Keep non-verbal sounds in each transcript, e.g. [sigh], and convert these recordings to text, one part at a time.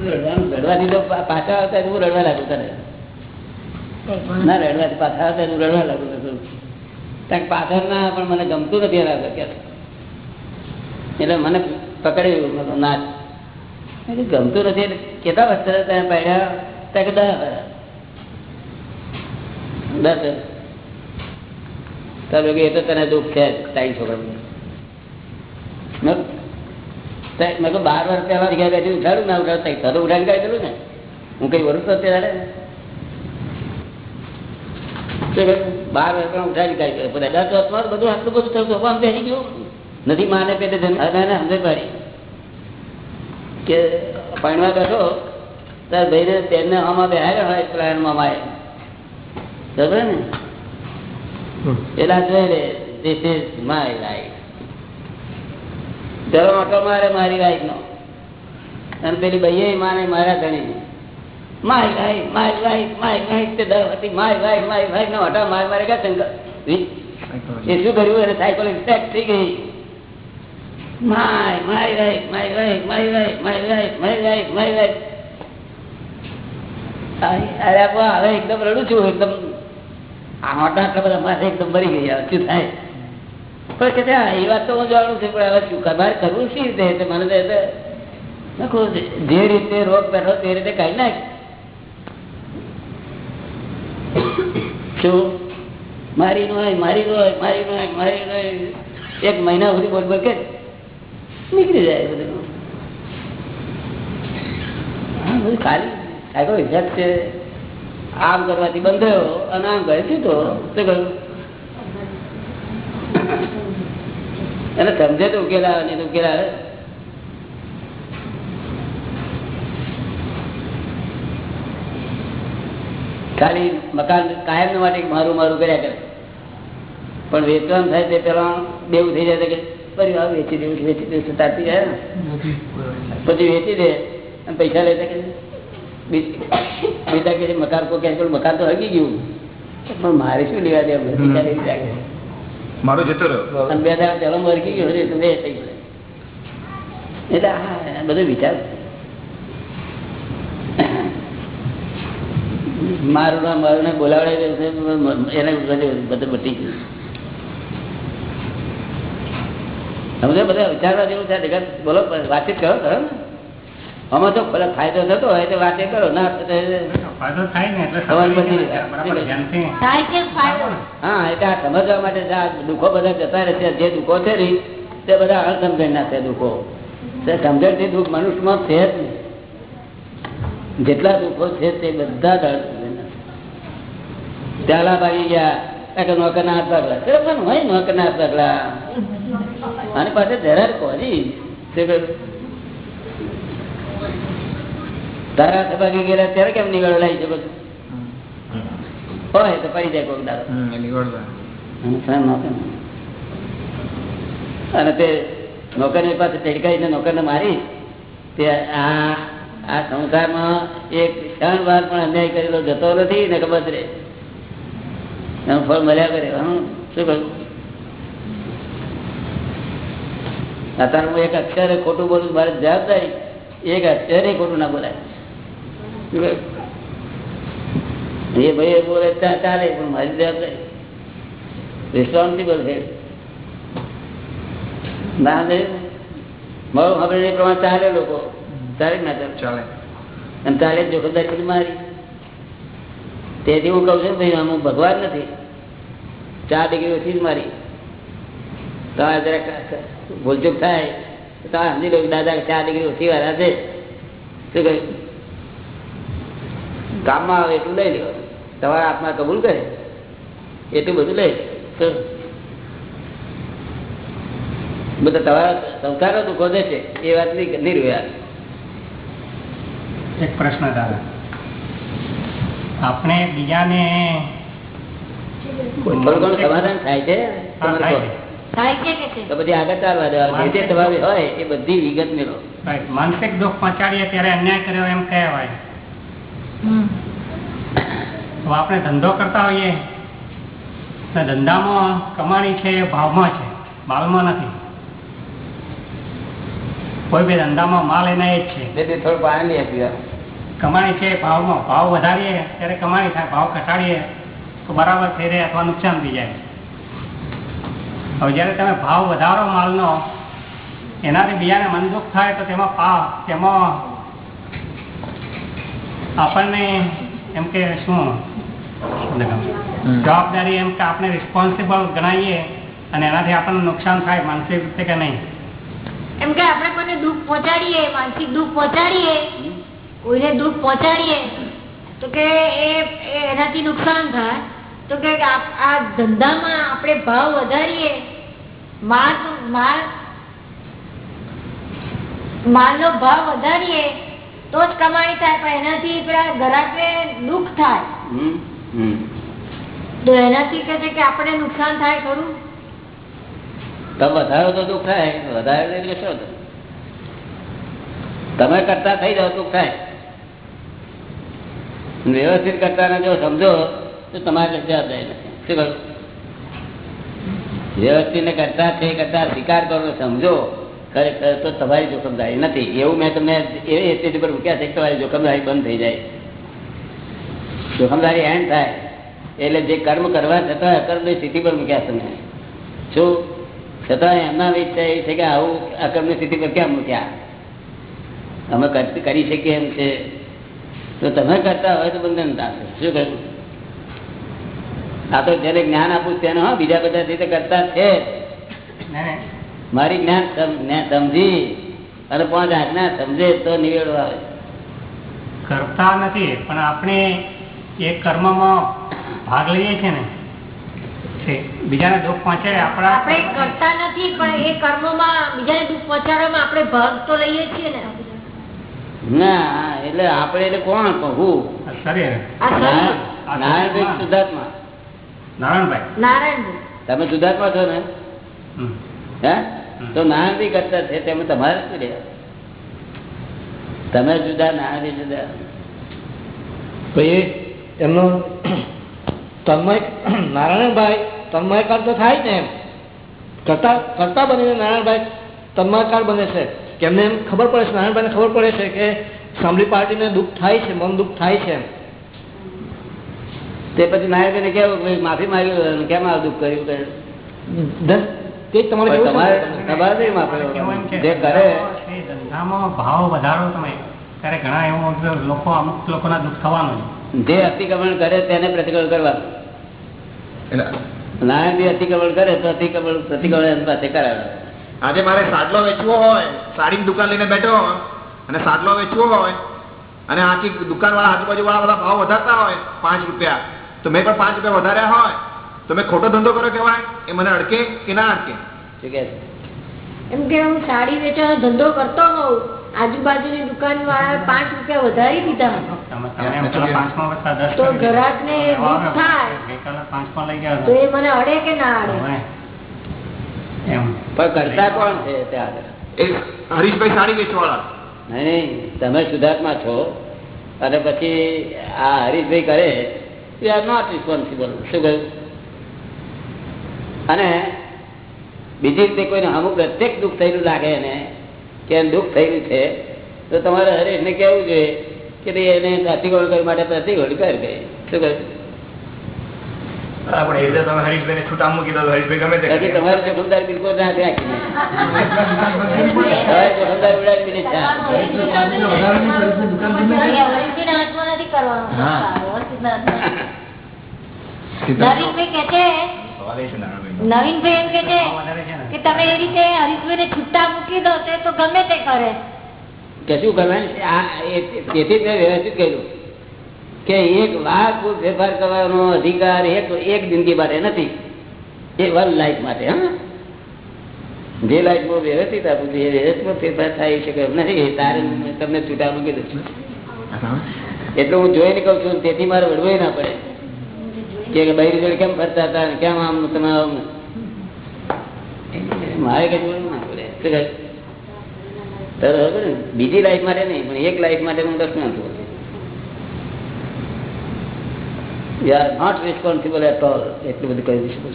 રડવાનું તો પાછા આવતા હું રડવા લાગુ તને? ના, રડવાથી પાછા આવતા હું રડવા લાગુ છું કારણ પાછળ ના પણ મને ગમતું નથી એના આગળ એટલે મને પકડ્યું ના ગમતું નથી. એટલે કેટલા વસ્ત્ર તમે પહેર્યા ત્યાં કે દસ હજાર દસ તારું એ તો તને દુઃખ છે, તારી છોકરા મેં કહું બાર વર્ષ પહેલા ગયા બેઠી ઉઠાડું ના ઉઠાડું. તો ઉઠાડી કાઢેલું ને? હું કઈ વરું તો ત્યારે બાર વર્ષ પહેલા ઉઠાડી કાઢી દસ વર્ષમાં બધું આટલું બધું થયું આમ બેસી ગયું નથી માને પેટે જન્મ સમજ પાડી કે પાણીમાં બેઠો તાર ભાઈને તેમને આમાં બેહાડ્યા હોય પેલા મામાએ બરાબર ને? પેલા જોઈ લે this ઇઝ માય life. ચલો ઓટો મારે મારી વાઈફ નો અને પેલી ભાઈએ માને મારા ધણી my wife my wife my wife તે દર હતી માય વાઈફ માય વાઈફ નો હટા માર મારે ગયા શંકર? એ શું કર્યું? એને સાયકલ ઇન્ફેક્ટ થઈ ગઈ. માય, મારી વાઈફ મારી વાઈફ મારી વાઈફ, મારી માય વાઈફ માય વાઈફ. અરે હવે એકદમ રડું છું, એકદમ. આ મોટા બધા માથે એકદમ ભરી ગયા, શું થાય? પણ કે એ વાત તો હું જાણું છું, પણ હવે શું કરવું શી રીતે મને તો જે રીતે રોગ બેઠો તે રીતે કઈ નાખ. મારી નો મારી નો મારી નો મારી નો એક મહિના સુધી બોલ બોલ કે નીકળી જાય બધું. ખાલી. સાયકો ઇફેક્ટ છે. આમ કરવાથી બંધ થયો, અને આમ કરે તો કહ્યું એને સમજે તો ઉકેલ આવે નહીં તો ઉકેલ આવે. ખાલી મકાન કાયમ માટે મારું મારું કર્યા કરે. પણ વેચવાનું થાય તે પેલા દેવું થઈ જાય કે પરિવાર વેચી દેવું વેચી દેવું તારતી જાય ને. પછી વેચી દે અને પૈસા લેતા કે બીજા કે મકાન કોઈ કે મકાન તો હગી ગયું. પણ મારે શું લેવા દેવું? મારો જતો રહ્યો. બે દાડા પેલો મરકી ગયો છે બે થઈ ગયો. એટલે હા બધો વિચાર મારું નામ, મારું ને બોલાવડે એને બધું બટી ગયું. સમજો બધા વિચારવા જેવું છે બોલો, વાતચીત કરો કરો ને. આમાં તો ભલે ફાયદો થતો હોય તો વાતે કરો ના તો- ફાયદો થાય ને એટલે બરાબર થાય છે ફાયદો. હા એટલે આ સમજવા માટે આ દુઃખો બધા જતા રહે છે જે દુઃખો છે ને તે બધા અણસમજણ ના છે દુઃખો. તે સમજણથી દુઃખ મનુષ્યમાં છે જ નહીં. જેટલા દુઃખો છે તે બધા જ અણસમજણના છે. ચાલા ભાગી ગયા આ કે નોકરના હાથ પગલા પણ હોય નોકરના હાથ પગલા અને પાસે જરા કોજી શું ભાગી ગયેલા ત્યારે કેમ નીકળો લાય શકો છો? હોય તો પડી જાય કોઈક દાડો. અને તે નોકરની પાસે ટેડકાઈને નોકરને મારી તે આ આ સંસારમાં એક ક્ષણ વાર પણ અન્યાય કરેલો જતો નથી ને ખબર રે એનું ફળ મળ્યા કરે. હું શું કહું? અત્યારે હું એક અક્ષરે ખોટું બોલું મારે જવાબદારી એક અક્ષરે ખોટું ના બોલાય. એ ભાઈ બોલે ત્યાં ચાલે પણ મારી જવાબદારી રિસ્પોન્સિબલ છે ના દે મારો ખબર એ પ્રમાણે ચાલે લોકો. ચાલે ના ચાલે? અને ચાલે જ જોખમદારી બધી મારી. તેથી હું કહું છું ભાઈ હું ભગવાન નથી. ચાર ડિગ્રી ઓછી જ મારી. તમારે જરાક ભૂલચૂક થાય તો સમજી લો દાદા ચાર ડિગ્રી ઓછી વાળા છે. શું કહ્યું કામમાં આવે એટલું લઈ લેવાનું તમારા આત્મા કબૂલ કરે. એટલું બધું લઈ બધા તમારા સંસારો દુઃખો છે. એ વાત નહીં નહીં રહ્યા એક પ્રશ્ન દાદા. આપણે બીજાને સમાધાન થાય છે. માનસિક દુઃખ પહોંચાડીએ ત્યારે અન્યાય કર્યો એમ કહેવાય. તો આપણે ધંધો કરતા હોઈએ. તો ધંધામાં કમાણી છે એ ભાવમાં છે. માલમાં નથી. કોઈ બી ધંધામાં માલ એના એ જ છે. થોડું પાણી લઈ કમાણી છે ભાવમાં ભાવ વધારીએ ત્યારે કમાણી થાય ભાવ ઘટાડીએ તો બરાબર થઈ રહે અથવા નુકસાન થઈ જાય. હવે જ્યારે તમે ભાવ વધારો માલનો એનાથી બીજાને મન દુઃખ થાય તો તેમાં પા તેમાં આપણને એમ કે શું? જવાબદારી એમ કે આપણે રિસ્પોન્સિબલ ગણાવીએ અને એનાથી આપણને નુકસાન થાય માનસિક રીતે કે નહીં? એમ કે આપણે કોઈને દુઃખ પહોંચાડીએ માનસિક દુઃખ પહોંચાડીએ કોઈને દુઃખ પહોંચાડીએ તો કે એ એનાથી નુકસાન થાય. તો કે આ આ ધંધામાં આપણે ભાવ વધારીએ માલ માલ માલનો ભાવ વધારીએ તો જ કમાણી થાય પણ એનાથી પેલા ગ્રાહકને દુઃખ થાય. તો એનાથી કે છે કે આપણે નુકસાન થાય ખરું? તો વધારો તો દુઃખ થાય. વધારે એટલે શો? તમે કરતા થઈ જાવ દુઃખ થાય. વ્યવસ્થિત કરતા જો સમજો તો તમારે જવાબદારી નથી. શું કહ્યું? વ્યવસ્થિત ને કરતા છે કરતા સ્વીકાર કરો સમજો. ખરેખર તો તમારી જોખમદારી નથી. એવું મેં તમને એવી સ્ટેજ પર મૂક્યા છે તમારી જોખમદારી બંધ થઈ જાય. જોખમદારી એન્ડ થાય. એટલે જે કર્મ કરવા છતાં અકર્મની સ્થિતિ પર મૂક્યા તમે. શું છતાં એમના વિચાર એ છે કે આવું અકર્મની સ્થિતિ પર કેમ મૂક્યા? અમે કરી શકીએ એમ છે. તો તમે કરતા હોય તો બંધન થશે. શું કહ્યું? આ તો જેને જ્ઞાન આપું તેનો હા બીજા બધા રીતે કરતા છે. મારી જ્ઞાન સમજી અને પાંચ આજ્ઞા સમજે તો નિવેડો આવે કરતા નથી પણ આપણે એ કર્મમાં ભાગ લઈએ છીએ ને બીજાને દુઃખ પહોંચાડે આપણા આપણે કરતા નથી પણ એ કર્મમાં બીજાને દુઃખ પહોંચાડવામાં આપણે ભાગ તો લઈએ છીએ ને. ના એટલે આપણે એટલે કોણ? કહું શરીર. આ શરીર. નારાયણભાઈ સુધાર્થમાં નારાયણભાઈ. નારાયણભાઈ. તમે સુધાર્થમાં છો ને? હે? તો નારાયણભાઈ કરતા છે તેમ તમારે શું રહ્યા તમે જુદા નારાયણભાઈ જુદા. પછી એમનો તન્મય નારાયણભાઈ તન્મયકાર તો થાય ને એમ. કરતા કરતા બનીને નારાયણભાઈ તન્મયકાર બને છે. કેમને એમ ખબર પડે છે નારાયણભાઈને ખબર પડે છે કે સાંભળી પાર્ટીને દુઃખ થાય છે મન દુઃખ થાય છે તે પછી નારાયણભાઈને કેવું ભાઈ માફી માંગ્યું કેમ આ દુઃખ કર્યું કે તે તમારે તમારે તમારે નહીં માફી એમ કે જે કરે. ધંધામાં ભાવ વધારો તમે. ત્યારે ઘણા એવું લોકો અમુક લોકોના દુઃખ થવાનું છે જે અતિક્રમણ કરે તેને પ્રતિક્રમણ કરવાનું. નારાયણ બી અતિક્રમણ કરે તો અતિક્રમણ પ્રતિક્રમણ એની પાસે કરાવે. આજે મારે સાડલો વેચવો હોય સાડી દુકાન લઈને બેઠો હોય અને સાડલો વેચવો હોય અને આખી દુકાન વાળા આજુબાજુ વાળા બધા ભાવ વધારતા હોય પાંચ રૂપિયા. તો મેં પણ પાંચ રૂપિયા વધાર્યા હોય તો મેં ખોટો ધંધો કર્યો કેવાય એ મને અડકે કે ના અડકે? એમ કે હું સાડી વેચવાનો ધંધો કરતો હોઉં આજુબાજુની દુકાન વાળા પાંચ રૂપિયા વધારી દીધા. તો ગ્રાહક ને દુઃખ થાય. તો એ મને અડે કે ના અડે? કરતા કોણ છે હરીશભાઈ સાડી વેચવાળા. નહીં તમે શુદ્ધાત્મા છો. અને પછી આ હરીશભાઈ કરે યુ આર નોટ રિસ્પોન્સિબલ શું કહ્યું? અને બીજી રીતે કોઈને અમુક પ્રત્યેક દુઃખ થયેલું લાગે એને કે દુઃખ થયેલું છે તો તમારે હરેશને કહેવું જોઈએ કે ભાઈ એને પ્રતિકોણ કરવા માટે પ્રતિકોણ કર ગઈ શું કહે પણ એટલે તમે હરીશભાઈને છૂટા મૂકી દો હરીશભાઈ ગમે પછી તમારે જોખમદાર બિલકુલ ના રાખી તમારે જોખમદાર ઉડાડી દીધી છે. વળીસીના હાથમાં નથી કરવાનું. હા. વળીસીના હાથમાં. નવીનભાઈ કે છે નવીનભાઈ એમ કે છે કે તમે એ રીતે હરીશભાઈને છૂટા મૂકી દો તે તો ગમે તે કરે. કે શું કરવાનું? તેથી મેં વ્યવસ્થિત કર્યું કે એક લાખ ફેરફાર કરવાનો અધિકાર એક એક જિંદગી માટે નથી એ વન લાઈફ માટે હા? જે લાઈફમાં વ્યવસ્થિત આપું છું એ વ્યવસ્થિત ફેરફાર થાય શકે એમ નથી. તારે મેં તમને છૂટા મૂકી દઉં છું. એટલે હું જોઈને કહું છું તેથી મારે વડવાઈ ના પડે. કે બૈરી જોડે કેમ ફરતા હતા કેમ આમ તમે આમ? મારે કઈ ના? ને? બીજી લાઈફ માટે નહીં પણ એક લાઈફ માટે હું દર્શન આપું you are not responsible at all એટલું બધું કહી દઈશું.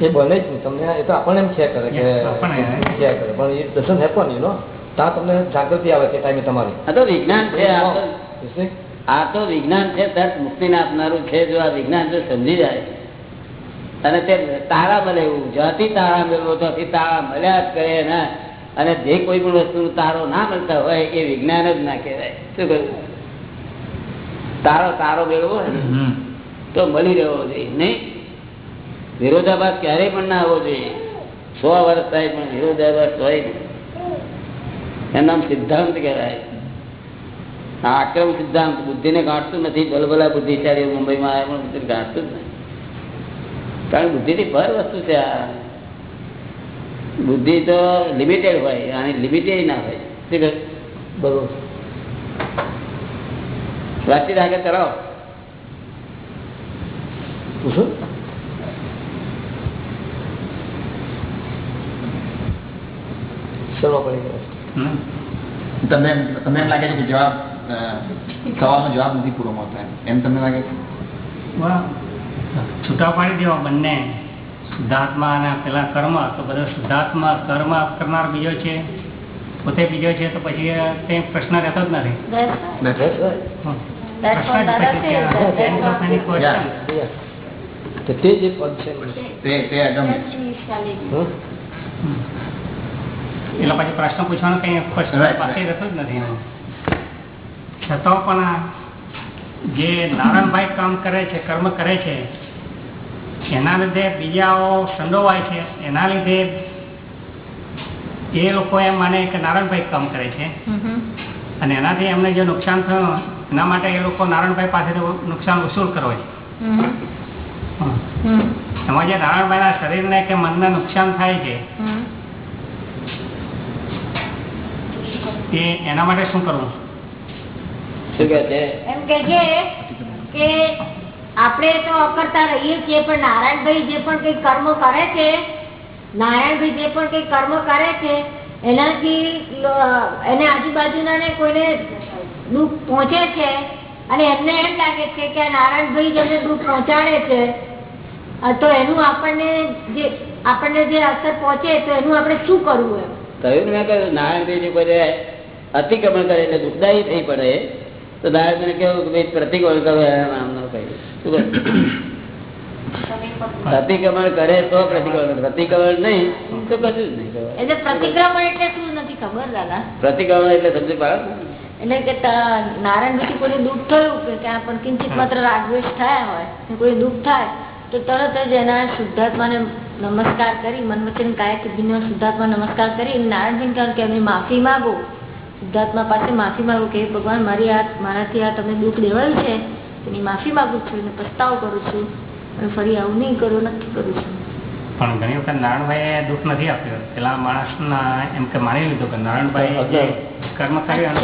એ બને જ તમને એ તો આપણને એમ છે કરે કે શેર કરે. પણ એ ડઝન્ટ હેપન યુ નો ત્યાં તમને જાગૃતિ આવે તે ટાઈમે તમારી. આ તો વિજ્ઞાન છે આ તો વિજ્ઞાન છે તરત મુક્તિને આપનારું છે જો આ વિજ્ઞાન જો સમજી જાય. અને તે તારા મળે એવું જ્યાંથી તારા મેળવો ત્યાંથી તારા મળ્યા જ કરે ને અને જે કોઈ પણ વસ્તુ તારો ના મળતા હોય એ વિજ્ઞાન જ ના કહેવાય. શું કહ્યું? તારો તારો મેળવો તો મળી રહેવો જોઈએ. નહીં? વિરોધાભાસ ક્યારેય પણ ના આવવો જોઈએ. સો વર્ષ થાય પણ વિરોધાભાસ હોય એનું નામ સિદ્ધાંત કહેવાય. આ આક્રમ સિદ્ધાંત બુદ્ધિને ગાંઠતું નથી ભલભલા બુદ્ધિશાળી મુંબઈમાં આવ્યા પણ બુદ્ધિ ગાંઠતું જ નથી. કારણ કે બુદ્ધિથી ભર વસ્તુ છે આ. બુદ્ધિ તો લિમિટેડ હોય આની લિમિટેડ ના હોય. શું બરોબર. વાતચીત આગળ કરાવો. પૂછો. પડી ગયો. તમને તમને એમ લાગે છે કે જવાબ સવાલનો જવાબ નથી પૂરો મળતો એમ. એમ તમને લાગે? છે છૂટા પાડી દેવા બંને. શુદ્ધાત્મા અને પેલા કર્મ તો બધો શુદ્ધાત્મા કર્મ કરનાર બીજો છે. પોતે બીજો છે તો પછી તે પ્રશ્ન રહેતો જ નથી. એટલે પછી પ્રશ્ન પૂછવાનો કઈ પ્રશ્ન પાસે રહેતો જ નથી એનો. છતાં પણ જે નારાયણભાઈ કામ કરે છે કર્મ કરે છે એના લીધે બીજાઓ સંડોવાય છે એના લીધે એ લોકો એમ માને કે નારાયણભાઈ કામ કરે છે. અને એનાથી એમને જે નુકસાન થયું એના માટે એ લોકો નારાયણભાઈ પાસેથી નુકસાન વસૂલ કરો છે. એમાં જે નારાયણભાઈના શરીરને કે મનને નુકસાન થાય છે. એ એના માટે શું કરવું શું કહે છે? એમ કે છે કે આપણે તો અકર્તા રહીએ છીએ પણ નારાયણભાઈ જે પણ કઈ કર્મ કરે છે નારાયણભાઈ જે પણ કઈ કર્મ કરે છે એનાથી એને આજુબાજુના કોઈને દુઃખ પહોંચે છે અને એમને એમ લાગે છે કે આ નારાયણભાઈ જેમને દુઃખ પહોંચાડે છે તો એનું આપણને જે આપણને જે અસર પહોંચે તો એનું આપણે શું કરવું એમ? કહ્યું મેં કહ્યું નારાયણભાઈ કોઈ અતિક્રમણ કરે એટલે દુઃખદાયી થઈ પડે તો નારાયણભાઈને કેવું કે ભાઈ પ્રતિક ઓળખાવે એમ આમ ન કહ્યું શું? પ્રતિક્રમણ કરે તો પ્રતિક્રમણ પ્રતિક્રમણ નહીં તો કશું જ નહીં એટલે પ્રતિક્રમણ એટલે શું નથી ખબર દાદા? પ્રતિક્રમણ એટલે સમજી પાડો એટલે કે નારાયણ નારાયણભાઈથી કોઈ દુઃખ થયું કે ત્યાં પણ કિંચિત માત્ર રાગવેશ થયા હોય કોઈ દુઃખ થાય તો તરત જ એના શુદ્ધાત્માને નમસ્કાર કરી મન વચન કાય કે શુદ્ધાત્મા નમસ્કાર કરી નારાયણ નારાયણભાઈ કે એમની માફી માગો. શુદ્ધાત્મા પાસે માફી માગું કે ભગવાન મારી આ મારાથી આ તમે દુઃખ દેવાયું છે એની માફી માગું છું અને પસ્તાવો કરું છું અને ફરી આવું નહીં કરું નક્કી કરું છું. પણ ઘણી વખત નારાયણભાઈ દુઃખ નથી આપ્યો. પેલા માણસના એમ કે માની લીધું કે નારાયણભાઈ કર્મ કર્યું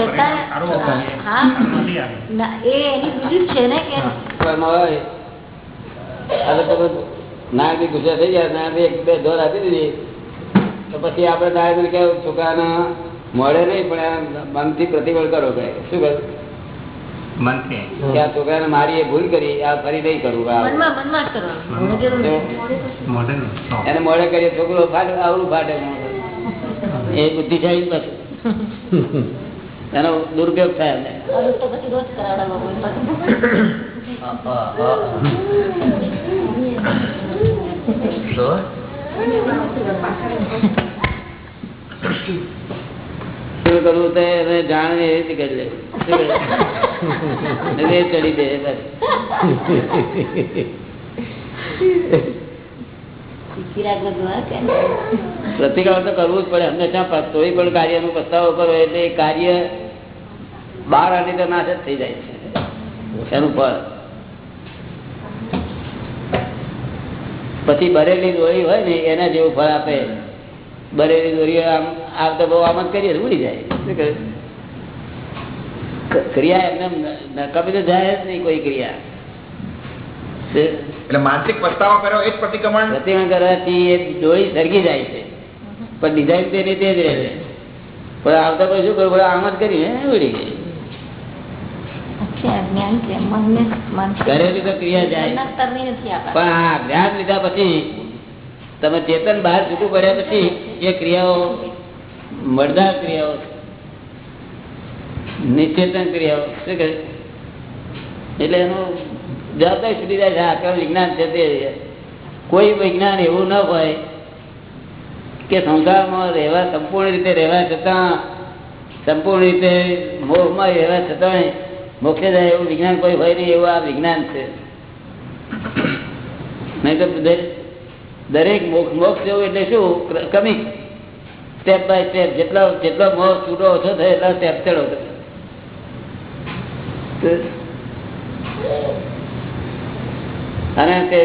એ એની બીજું છે ને કે ગુસ્સે થઈ ગયા નારાયણભાઈ એક બે દોર આપી દીધી. તો પછી આપણે નારાયણ કેવું છોકરાના મળે નહીં પણ મનથી પ્રતિબળ કરો કે શું કરું મનથી. કે આ છોકરાને મારી એ ભૂલ કરી આ ફરી નહીં નહીં. એને મળે કરીએ છોકરો ફાટે આવડું ફાટે. એ પાછું એનો દુરુપયોગ થાય એમને. પછી રોજ કરાવડાવવા હોય પાછું. શું કરવું તો એને જાણે એવી રીતે કરી લે એ ચડી દે પ્રતિક્રમણ તો કરવું જ પડે. હંમેશા તોય પણ કાર્યનો પસ્તાવો કરો એટલે એ કાર્ય બાર આની તો નાશ જ થઈ જાય છે. એનું ફળ. પછી બરેલી દોરી હોય ને એના જેવું ફળ આપે. બરેલી દોરી આમ આમ બહુ આમ જ કરીએ ઉડી જાય. શું? ક્રિયા એમને નકામી તો જાય જ નહીં કોઈ ક્રિયા. એટલે માનસિક પસ્તાવો કર્યો એ જ પ્રતિક્રમણ? પ્રતિક્રમણ કરવાથી એ દોરી સરગી જાય છે. પણ ડિઝાઇન તેની તે જ રહે છે. પણ આવતા પછી શું કરવું આમ જ કરી ઉડી ગઈ. અચ્છા જ્ઞાન છે મનને માનસિક કરેલી તો ક્રિયા જાય. મનના સ્તરની નથી આપણા પણ આ જ્ઞાન લીધા પછી તમે ચેતન બહાર છૂટું પડ્યા પછી એ ક્રિયાઓ મળદાર ક્રિયાઓ નિશ્ચેતન ક્રિયાઓ શું કહે એટલે એનું જવાબદારી છૂટી જાય છે આક્રમ વિજ્ઞાન છે તે. કોઈ વિજ્ઞાન એવું ન હોય કે સંસારમાં રહેવા સંપૂર્ણ રીતે રહેવા છતાં, સંપૂર્ણ રીતે મોહમાં રહેવા છતાં મોક્ષે જાય એવું વિજ્ઞાન કોઈ હોય નહીં એવું આ વિજ્ઞાન છે. નહીં તો દરેક મોક્ષ મોક્ષ જેવું એટલે શું? કમી. સ્ટેપ બાય સ્ટેપ જેટલો જેટલો મોહ છૂટો ઓછો થાય, એટલા સ્ટેપ ચડો અને તે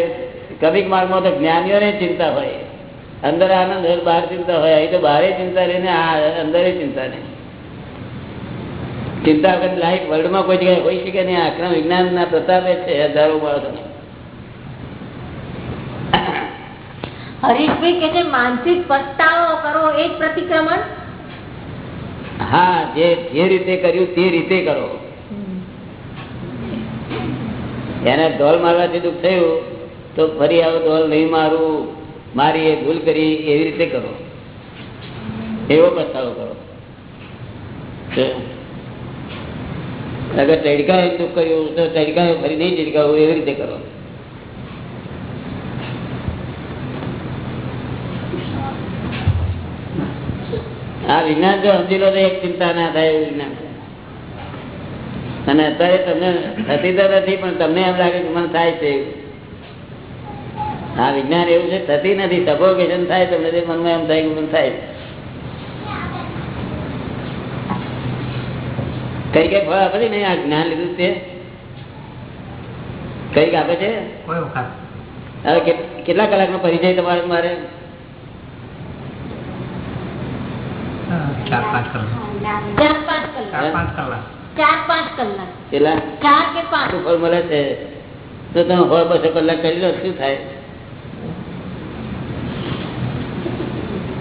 કમિક માર્ગમાં તો જ્ઞાનીઓને ચિંતા હોય. અંદર આનંદ હોય, બહાર ચિંતા હોય. અહીં તો બહારે ચિંતા રહી ને આ અંદર ચિંતા નહીં. ચિંતા વગર લાઈફ વર્લ્ડમાં કોઈ જગ્યાએ હોઈ શકે નહીં. આક્રમ વિજ્ઞાન ના પ્રતાપે છે હજારો માણસો હરીશભાઈ કે છે, માનસિક પસ્તાવો કરો, એ જ પ્રતિક્રમણ? હા, જે જે રીતે કર્યું તે રીતે કરો. એને ઢોલ મારવાથી દુઃખ થયું, તો ફરી આવો ઢોલ નહીં મારું, મારી એ ભૂલ કરી એવી રીતે કરો. એવો પસ્તાવો કરો. અગર ચડકાયું દુઃખ કર્યું, તો ચડકાયું ફરી નહીં ચડકાવું, એવી રીતે કરો. આ વિજ્ઞાન જો સમજી લો તો એક ચિંતા ના થાય એવું વિજ્ઞાન અને અત્યારે તમને થતી તો નથી પણ તમને એમ લાગે કે મને થાય છે આ વિજ્ઞાન એવું છે થતી નથી. સફોકેશન થાય તમને તે મનમાં એમ થાય કે મને થાય કઈ કઈ ફળ આપે છે ને આ જ્ઞાન લીધું છે. કંઈક આપે છે? કેટલા કલાક હવે કેટ- કેટલા કલાકનો પરિચય તમારે મારે હા, ચાર પાંચ કલાક. ચાર પાંચ ચાર પાંચ કલાક. ચાર પાંચ કલાક. કેટલા ચાર કે પાંચ? ફળ મળે છે? તો તમે ફળ બસો કલાક કરી લો શું થાય?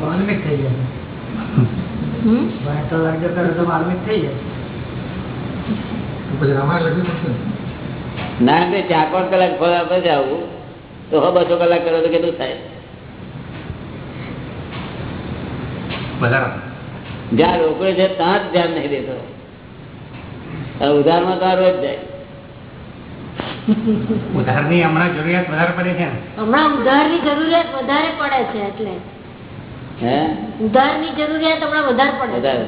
માર્મિક થઈ જાય. કલાક તો માર્મિક થઈ ને. ના તે ચાર પાંચ કલાક ફળ આપે છે આવું. તો હવે બસો કલાક કરો તો કેટલું થાય? વધારે. જ્યાં રોકડે છે ત્યાં જ ધ્યાન નહીં દેતો. ઉધારમાં તો આ રોજ જાય. ઉધારની હમણાં જરૂરિયાત વધારે પડે છે ને? હમણાં ઉધારની જરૂરિયાત વધારે પડે છે એટલે. હે? ઉધારની જરૂરિયાત હમણાં વધારે પડે વધારે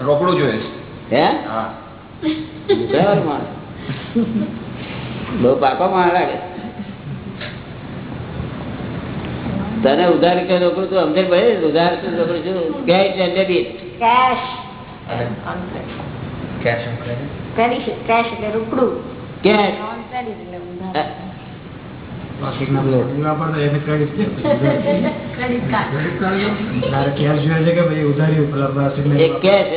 રોકડું જોઈએ હે? બહુ પાકો માણસ લાગે. તને ઉધાર કે રોકડું તો અમને ભાઈ? ઉધાર તો નોકરું છું cash and debit cash cash credit cash cash એટલે ઉધાર. એક cash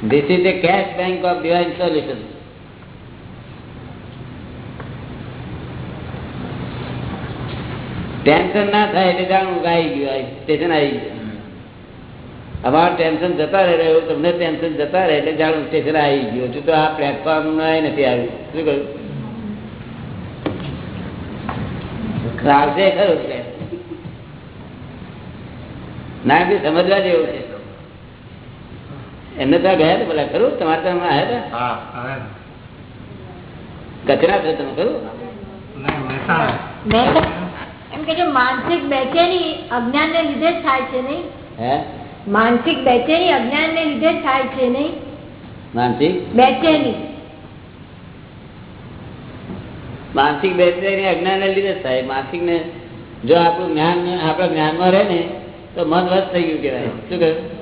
This is the cash bank of divine solution. Tension ના થાય એટલે જાણવું કે આવી ગયું સ્ટેશન આવી ગયું. અમારું ટેન્શન જતા રહે તમને ટેન્શન જતા રહે એટલે જાણવું સ્ટેશન આવી ગયું. હજુ તો આ પ્લેટફોર્મ નથી આવ્યું. શું કહ્યું? આવશે ખરું ના બી સમજવા જેવું છે. એમને ત્યાં ગયા હતા પેલા ખરું? તમારે ત્યાં આવ્યા હતા? કચરા છો તમે ખરું? મહેસાણા. કે માનસિક બેચેની અજ્ઞાન ને લીધે જ થાય છે નહીં? હે? માનસિક બેચેની અજ્ઞાન ને લીધે જ થાય છે નહીં? માનસિક? બેચેની. માનસિક બેચેની અજ્ઞાન ને લીધે જ થાય. માનસિક ને જો આપણું જ્ઞાન આપણા જ્ઞાનમાં રહે ને તો મન વસ થઈ ગયું કહેવાય. શું કહ્યું?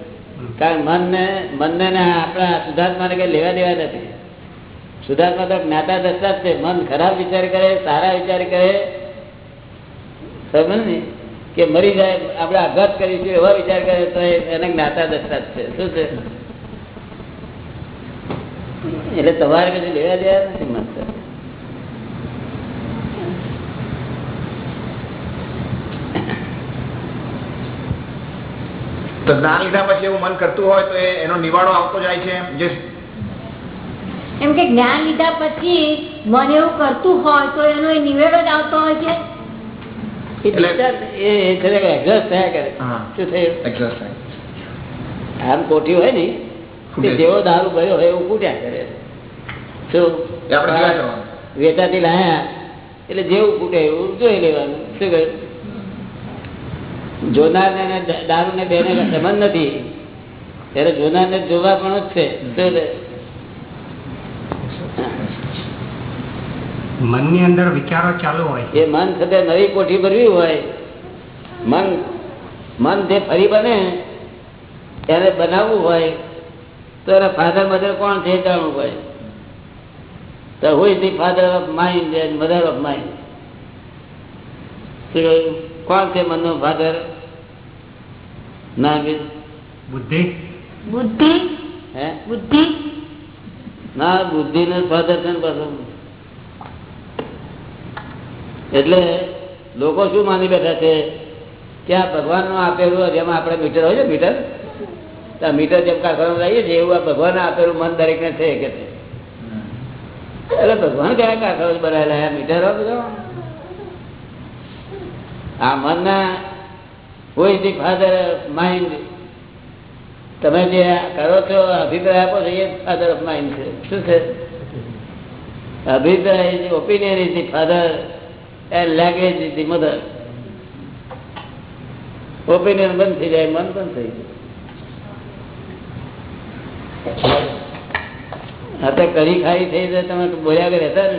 કારણ મન ને મનને ને આપણા સુધાર્થમાં કઈ લેવા દેવા નથી. સુધાર્થમાં તો જ્ઞાતા દસતા જ છે. મન ખરાબ વિચાર કરે સારા વિચાર કરે સમજ ને? કે મરી જાય આપણે આઘાત કરીશું એવા વિચાર કરે તો એને જ્ઞાતા દસતા છે. શું છે? એટલે તમારે કશું લેવા દેવા નથી મન તો જ્ઞાન લીધા પછી એવું મન કરતું હોય તો એનો નિવાડો આવતો જાય છે એમ જે એમ કે જ્ઞાન લીધા પછી મન એવું કરતું હોય તો એનો એ નિવેડો જ આવતો હોય છે? આમ કોઠી હોય ને જેવો દારૂ ભર્યો હોય એવું કૂટ્યા કરે. શું? વેચાતી લાયા. એટલે જેવું કૂટે એવું જોઈ લેવાનું. શું કહ્યું જોનાર ને દારૂ ને બેને સંબંધ નથી. ત્યારે જોનાર ને જોવા પણ જ છે શું છે? મનની અંદર વિચારો ચાલુ હોય. એ મન સાથે નવી કોઠી ભરવી હોય મન મન જે ફરી બને ત્યારે બનાવવું હોય તો એને ફાધર મધર કોણ છે જાણવું હોય. તો who is the father of mind and mother of mind કોણ છે મનનો ફાધર ના બુદ્ધિ. બુદ્ધિ? હે? બુદ્ધિ? ના બુદ્ધિ નો ફાધર છે ને પાછો. એટલે લોકો શું માની બેઠા છે? કે આ ભગવાનનું આપેલું જેમ આપણે મીટર હોય છે મીટર? મીટર જેમ કારખાના લઈએ છીએ, એવું આ ભગવાન આપેલું મન દરેક ને છે કે એટલે ભગવાન કયા કારખાના બનાવેલા આ મીટર બધો? આ મન ના કોઈ થી ફાધર માઇન્ડ તમે જે કરો છો, અભિપ્રાય આપો છો, એ ફાધર ઓફ માઇન્ડ છે. શું છે? અભિપ્રાય opinion is the father and language is the mother. Opinion બંધ થઈ જાય મન બંધ થઈ જાય. આ તો કઢી ખાઈ થઈ જાય તમે બોલ્યા કરે હતા ને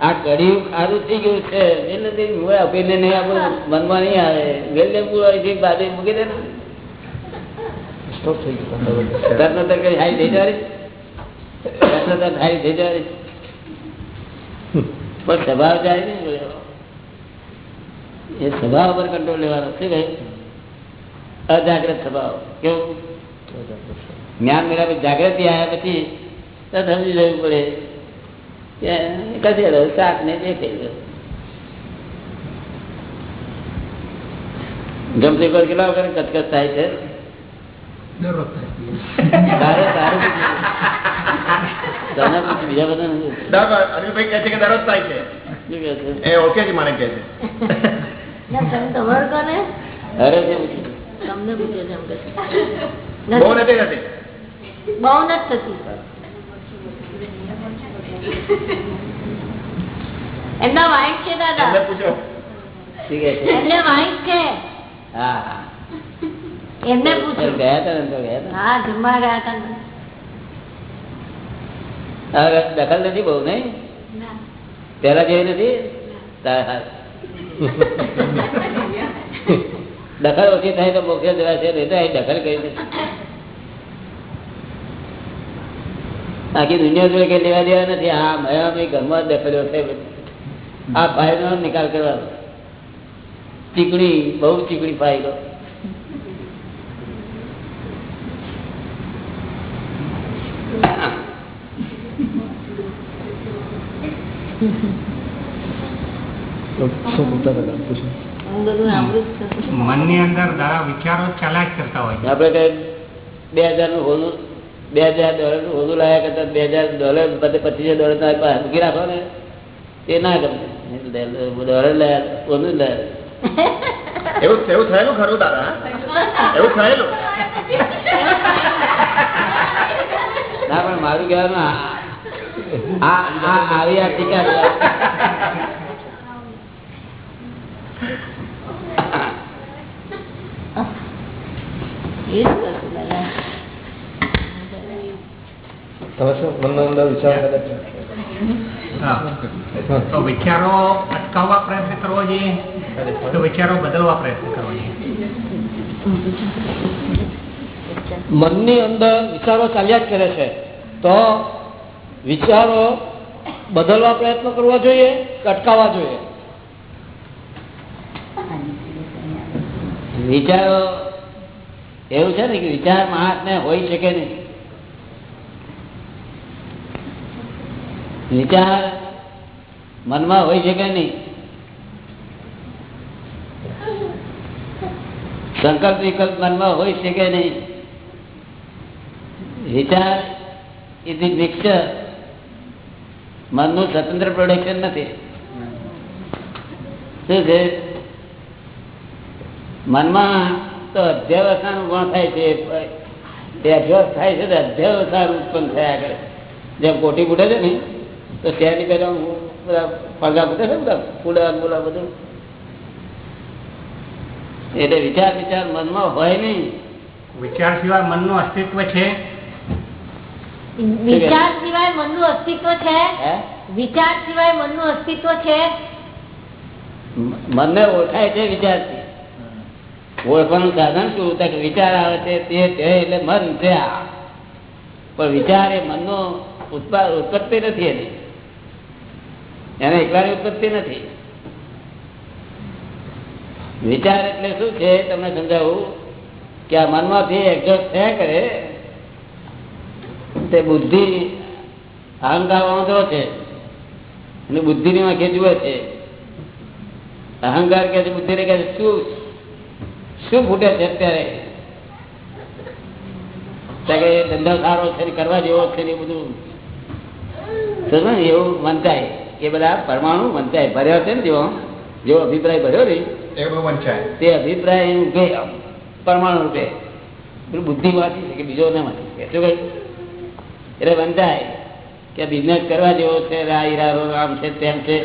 આ કઢી ખારું થઈ ગયું છે એટલે તે ઓપિનિયન નહીં આપણું મનમાં નહીં આવે. વેલ્ડે પૂરા બાજુ મૂકી દે ને. સ્ટોપ થઈ ગયું તરનો તર કરી હારી થઈ જવાની. તરનો તર હારી થઈ જવાની. પણ સ્વભાવ જાય ને એ સ્વભાવ પર કંટ્રોલ લેવાનો શું કહે અજાગ્રત સ્વભાવ. કેવું? જ્ઞાન મેળવ્યા જાગૃતિ આવ્યા પછી તો સમજી લેવું પડે. કે કશે રહ્યું શાક ને જે થઈ ગયું જમતી પર કેટલા વગર કચકચ થાય છે? બીજા બધા અનિલભાઈ કહે છે કે દરરોજ થાય છે? એ ઓળખે છે મને કહે અરે તમને પૂછે છે એમ કે. બહુ નથી. નથી નથી બહુ નથી થતી. એમના વાઈફ છે દાદા? પૂછો. શું કહે છે? એમને વાઈફ છે? હા હા. એમને પૂછ્યું ગયા હતા ને તો ગયા હતા. હા જમવા ગયા હતા. હવે દખલ નથી બહુ નહીં? ના. પેલા જેવી નથી. દખલ ઓછી થાય તો મોક્ષે જવા છે અહીં દખલ કરી દે. આખી દુનિયા જોડે કઈ લેવા દેવા નથી હા મેં અમે ઘરમાં દખલ્યો છે આ ફાઇલનો નિકાલ કરવાનો. ચીકણી, બહુ ચીકણી ફાઇલો હતા છું. મનની અંદર વિચારો ચાલ્યા જ કરતા હોય આપણે કઈ બે હજારનું હોનું બે હજાર ડોલરનું હોનું લાયા કરતા બે હજાર ડોલર પચીસ ડોલર તમારી પાસે મૂકી રાખો ને એ ના ગમે. ડોલર લાયા હોનું લાયા. એવું એવું થયેલું ખરું દાદા એવું થયેલું? ના પણ મારું કહેવાનું આ- આ આ આવી આ ટીકા. તમે શું અંદર વિચારો બદલવા પ્રયત્ન કરવો જોઈએ. મનની અંદર વિચારો ચાલ્યા જ કરે છે. તો વિચારો બદલવા પ્રયત્ન કરવા જોઈએ કે અટકાવવા જોઈએ? વિચારો. એવું છે ને કે વિચાર ને હોઈ શકે નહીં. વિચાર મનમાં હોઈ શકે નહીં. સંકલ્પ વિકલ્પ મનમાં હોય શકે નહીં. વિચાર ઇઝ ઇઝ મિક્સર મનનું સ્વતંત્ર પ્રોડક્શન નથી. શું છે? મનમાં તો અધ્યાવસાન ગુણ થાય છે એ અભ્યાસ થાય છે તો અધ્યાવસાન ઉત્પન્ન થયા કરે. જેમ કોટી ફૂટે છે ને તો ત્યાંની પેલા બધા પગા ફૂટે છે બધા? ફૂલા બોલા બધું. એટલે વિચાર વિચાર મનમાં હોય નહીં. વિચાર સિવાય મનનું અસ્તિત્વ છે? વિચાર સિવાય મનનું અસ્તિત્વ છે? વિચાર સિવાય મનનું અસ્તિત્વ છે? મન મનને ઓળખાય છે વિચારથી. ઓળખવાનું સાધન શું? કે વિચાર આવે છે, તે છે એટલે મન છે આ. પણ વિચાર એ મનનો ઉત્પા ઉત્પત્તિ નથી એની. એને એકલાની ઉત્પત્તિ નથી. વિચાર એટલે શું છે? તમને સમજાવું કે આ મનમાંથી એક્ઝોસ્ટ થયા કરે, તે બુદ્ધિ અહંકાર વાંધો છે. અને બુદ્ધિની માં ખેંચવે છે. અહંકાર કે બુદ્ધિને કહે શું શું ફૂટે છે અત્યારે? ધંધો સારો છે કરવા જેવો છે ને બધું? એવું વંચાય એ બધા પરમાણુ વંચાય ભર્યો છે ને જેવો? જેવો અભિપ્રાય ભર્યો ને? તે અભિપ્રાય એનું કે પરમાણુ રૂપે. બુદ્ધિ વાંચી કે બીજો ના વાંચી શું કહ્યું? એટલે વંચાય કે બિઝનેસ કરવા જેવો છે આ ઈરાદો આમ છે તેમ છે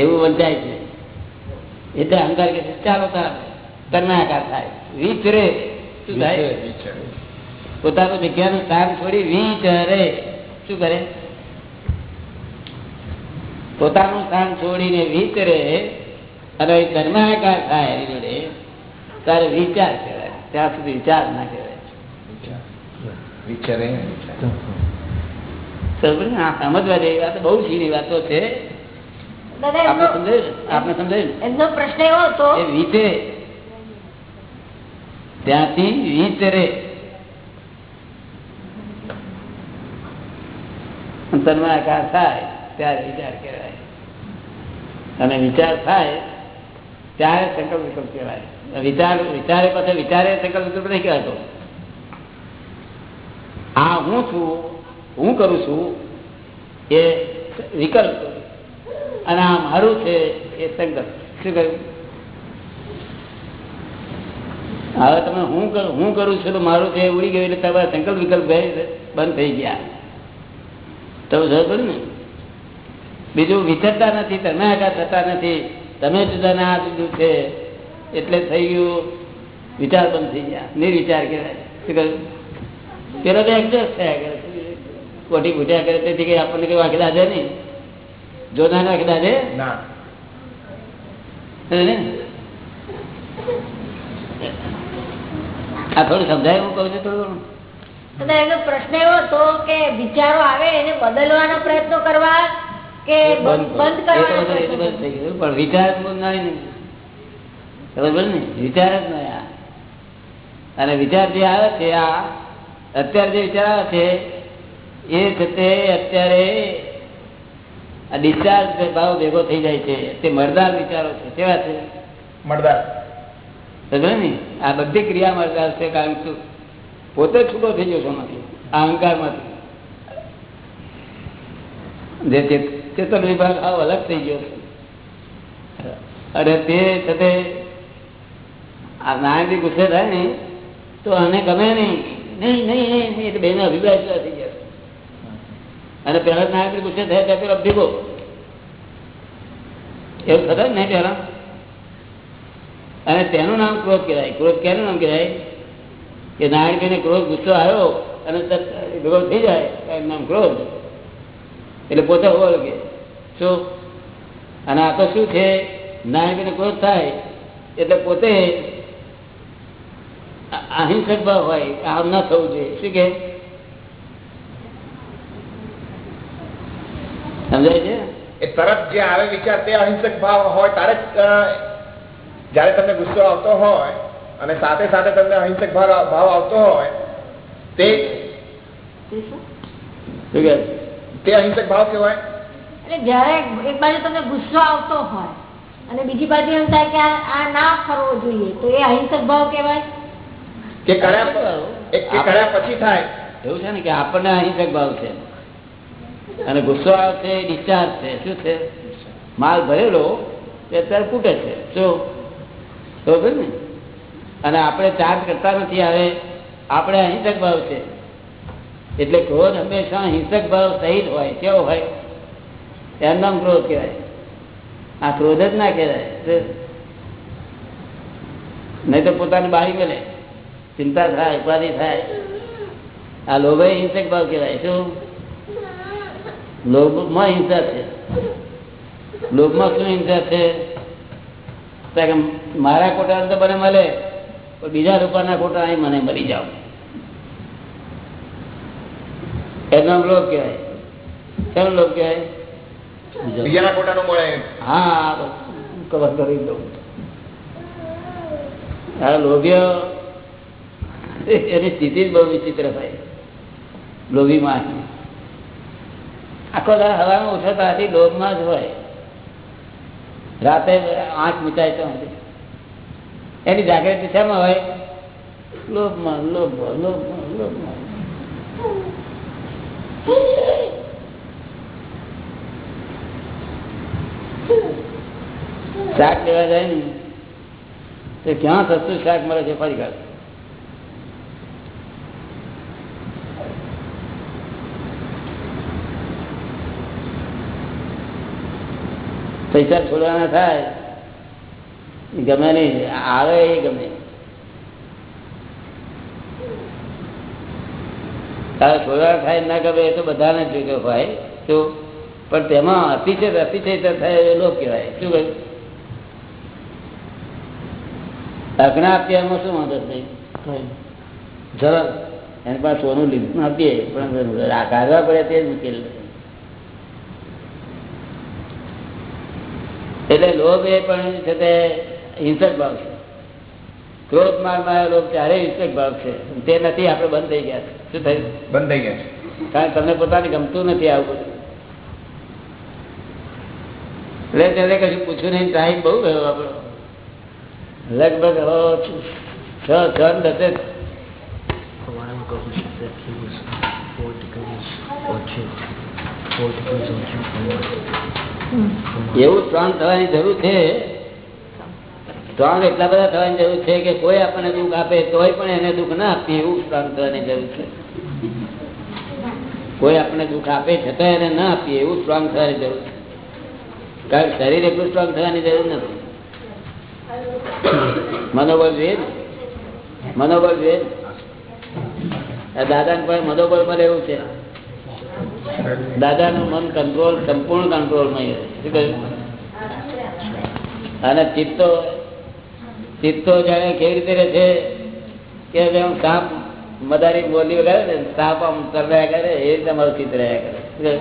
એવું વંચાય છે. એટલે અહંકાર કે ચાલો તાર તન્નાકાર થાય. વિચરે શું થાય? પોતાનું જગ્યાનું સ્થાન છોડી વિચરે શું કરે? પોતાનું સ્થાન છોડીને વિચરે અને એ કર્માકાર થાય એની જોડે. તારે વિચાર કહેવાય. ત્યાં સુધી વિચાર ના કહેવાય. વિચારે સમજવા જેવી વાત બહુ સીધી વાતો છે. આપણે સમજાયું? આપણે સમજાયું એમનો પ્રશ્ન એવો હતો એ વિચરે ત્યાંથી વિચરે તન્માકાર થાય, ત્યારે વિચાર કહેવાય. અને વિચાર થાય, ત્યારે સંકલ્પ વિકલ્પ કહેવાય. વિચાર, વિચારે પછી વિચારે, સંકલ્પ વિકલ્પ નહીં કહેવાતો આ હું છું, હું કરું છું, એ વિકલ્પ. અને આ મારું છે, એ સંકલ્પ. શું કહ્યું? હવે તમે હું કરું હું કરું છું તો મારું છે ઉડી ગયું એટલે તમારા સંકલ્પ વિકલ્પ બંધ થઈ ગયા. તમે પડી ને? બીજું વિચરતા નથી તમે આગા થતા નથી તમે જુદા ના આ જુદું છે એટલે થઈ ગયું વિચાર બંધ થઈ ગયા. નિર્વિચાર કહેવાય. શું કહ્યું? પેલો તો એડજસ્ટ થયા કરે. કોટી ઘૂટ્યા કરે તેથી કઈ આપણને કઈ વાંખેલા છે નહીં. જોતા વાંખેલા છે ને? આ થોડું સમજાય હું કહું છું થોડું ઘણું? દાદા પ્રશ્ન એવો હતો કે વિચારો આવે એને બદલવાનો પ્રયત્ન કરવા કે બંધ બંધ એ તો કરવાનો બધું- એ તો બધું થઈ ગયું. પણ વિચાર જ બહુ ના હોય ને. વિચાર જ નહીં આ. અને વિચાર જે આવે છે આ અત્યારે જે વિચાર આવે છે એ છે તે અત્યારે આ ડિસ્ચાર્જ ભાવ ભેગો થઈ જાય છે. તે મરદાર વિચારો છે. કેવા છે? સમજ્યો ને, આ બધી ક્રિયા મરદાર છે કારણ કે પોતે છૂટો થઈ ગયો છો આ અહંકારમાંથી જે ચેત- ચેતન વિભાગ આવ અલગ થઈ ગયો અને તે છતે આ નાયણથી ગુસ્સે થાય ને, તો આને ગમે નહીં. નહીં નહીં નહીં એટલે બેને અભિપ્રાય થઈ ગયા અને પહેલા નાયણથી ગુસ્સે થાય ત્યાં પેલો ભીગો એવું થતા નહીં પહેલા. અને તેનું નામ ક્રોધ કહેવાય. ક્રોધ કેનું નામ કહેવાય? કે નારાયણભાઈને ક્રોધ ગુસ્સો આવ્યો અને ભેગો થઈ જાય એનું નામ ક્રોધ. એટલે પોતે હોવા લાગે. શું? અને આ તો શું છે? નારાયણભાઈને ક્રોધ થાય, એટલે પોતે અહિંસક ભાવ હોય, આમ ન થવું જોઈએ. શું કે? સમજાય છે? એ તરત જે આવે વિચાર, તે અહિંસક ભાવ હોય, તારે જ્યારે તમને ગુસ્સો આવતો હોય અને સાથે સાથે તમને અહિંસક ભાવ ભાવ આવતો હોય તે તે અહિંસક ભાવ કહેવાય. એટલે જયારે એક બાજુ તમને ગુસ્સો આવતો હોય અને બીજી બાજુ એમ થાય કે આ- ના કરવો જોઈએ તો એ અહિંસક ભાવ કહેવાય? કે કર્યા એક પછી થાય. એવું છે ને કે આપણને અહિંસક ભાવ છે. અને ગુસ્સો આવે છે ડિસ્ચાર્જ છે શું છે? માલ ભરેલો તે અત્યારે ફૂટે છે. શું? બરોબર ને? અને આપણે ચાર્જ કરતા નથી, હવે આપણે અહિંસક ભાવ છે. એટલે ક્રોધ હંમેશા હિંસક ભાવ સહિત હોય, કેવો હોય? એમ નામ ક્રોધ કહેવાય. આ ક્રોધ જ ના કહેવાય. નહીં તો પોતાની બાળી મળે ચિંતા થાય, ઉપાધિ થાય. આ લોભ હિંસક ભાવ કહેવાય. શું? લોભમાં હિંસા છે. લોભમાં શું હિંસા છે? મારા કોટા તો મને મળે પણ બીજા રૂપાના કોટા અહીં મને મળી જાવ એનો લોભ કહેવાય. કેનો લોભ કહેવાય? બીજાના. કોટાનું મળે હા કવર કરી દઉં. આ લોભ્ય એની સ્થિતિ જ બહુ વિચિત્ર થાય લોભી માણસ. આખો દાડો હવામાં ઉઠો ત્યાંથી લોભમાં જ હોય. રાતે આંખ મીટાય તો. એની જાગૃતિ શેમાં હોય? લોભમાં લોભમાં લોભમાં લોભમાં. શાક લેવા જાય ને, તો ક્યાં સસ્તું શાક મળે છે? ફરી કાઢ. પૈસા છોડવાના થાય ગમે નહીં આવે એ ગમે. તારે છોડવાના થાય ના ગમે એ તો બધાને જ હોય તો પણ તેમાં અતિશય અતિશય થાય એ લોક કહેવાય. શું કહ્યું? અજ્ઞા અત્યારમાં શું વાંધો નહીં. જરા એને પાસે સોનું લીધું આપીએ પણ કાઢવા પડે તે જ મુશ્કેલ એટલે લોભ એ પણ છે તે હિંસક ભાવ છે. ક્રોધ મારમાં લોભ ત્યારે હિંસક ભાવ છે. તે નથી આપણે બંધ થઈ ગયા શું થયું? બંધ થઈ ગયા કારણ કે તમને પોતાને ગમતું નથી આવું બધું. એટલે તેને કશું પૂછ્યું નહીં ટાઈમ બહુ ગયો આપણો. લગભગ છ છ હશે four degrees two. એવું સ્ટ્રોંગ થવાની જરૂર છે? સ્ટ્રોંગ એટલા બધા થવાની જરૂર છે કે કોઈ આપણને દુઃખ આપે તોય પણ એને દુઃખ ના આપીએ, એવું સ્ટ્રોંગ થવાની જરૂર છે. કોઈ આપણને દુઃખ આપે છતાં એને ના આપીએ, એવું સ્ટ્રોંગ થવાની જરૂર છે. કારણ શરીર એટલું સ્ટ્રોંગ થવાની જરૂર નથી. મનોબળ જોઈએ મનોબળ જોઈએ ને? દાદાને પણ મનોબળ મળે એવું છે? દાદાનું મન કંટ્રોલ સંપૂર્ણ કંટ્રોલમાં શું કહ્યું? અને ચિત્તો ચિત્તો જાણે કેવી રીતે રહે છે? કે જેમ સાપ મદારી બોલી વગાડે ને, સાપ આમ તરવ્યા કરે, એ રીતે અમારું ચિત્ત રહ્યા કરે.